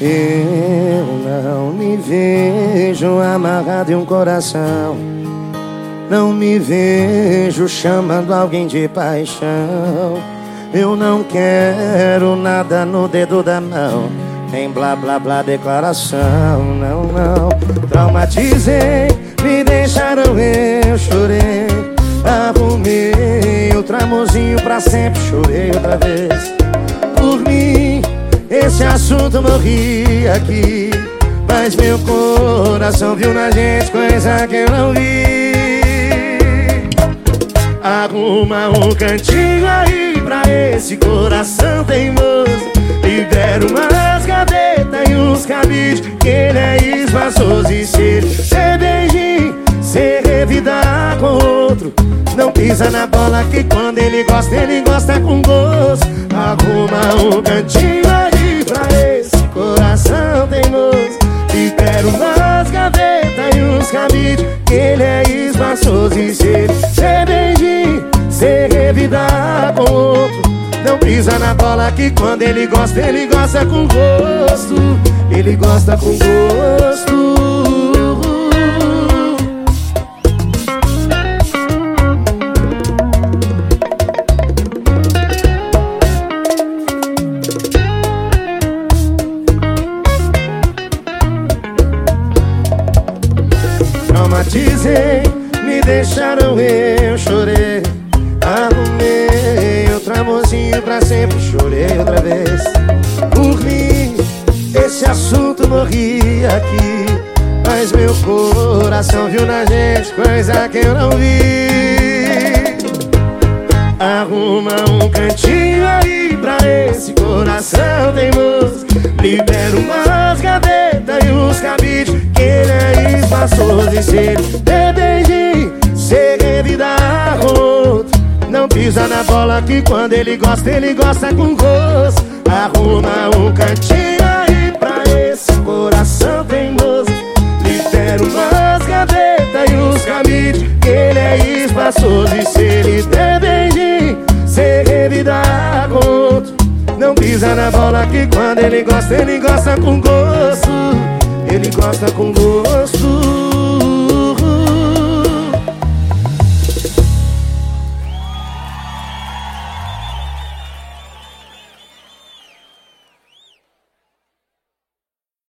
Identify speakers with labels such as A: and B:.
A: Eu não me vejo amarrado em um coração. Não me vejo chamando alguém de paixão. Eu não quero nada no dedo da mão. Nem blá blá blá declaração. Não, não. Traumatizei, me deixaram, eu chorei. Arrumei outro amorzinho pra sempre. Chorei outra vez. Esse assunto morri aqui Mas meu coração viu na gente coisa que eu não vi. Arruma um cantinho aí pra esse coração teimoso. Libera umas gavetas e uns cabides Que ele é espaçoso e se ele beijinho Se revidar com outro. Não pisa na bola que quando ele gosta, ele gosta com gosto. Arruma um cantinho aí Ele é espaçoso e se ele ser beijinho, se revidar com outro. Não pisa na bola que quando ele gosta, ele gosta com gosto. Ele gosta com gosto traumatizei Me deixaram eu chorei. Arrumei outro amorzinho pra sempre Chorei outra vez. Por mim, esse assunto morri aqui Mas meu coração viu na gente Coisa que eu não vi. Arruma um cantinho aí pra esse coração teimoso. Libera umas gavetas e uns cabides Que ele é espaçoso e se pisa na bola que quando ele gosta Ele gosta com gosto. Arruma um cantinho aí pra esse coração teimoso. Libera umas gavetas e uns cabides Que ele é espaçoso. E se ele der beijinho Se revidar com outro não pisa na bola que quando ele gosta, ele gosta com gosto. Ele gosta com gosto